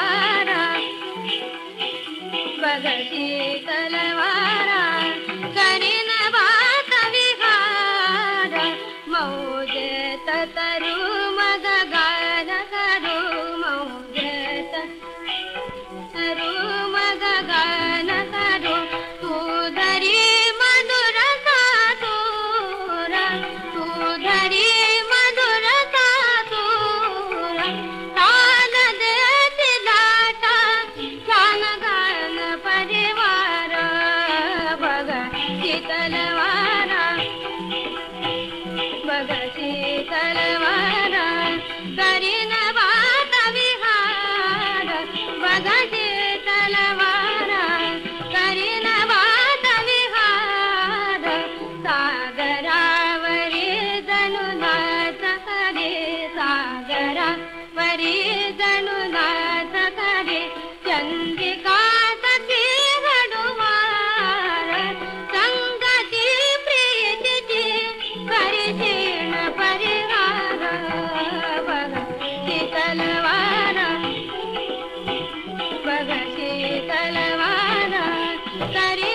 तलवारा वगति तलवारा तलवा करे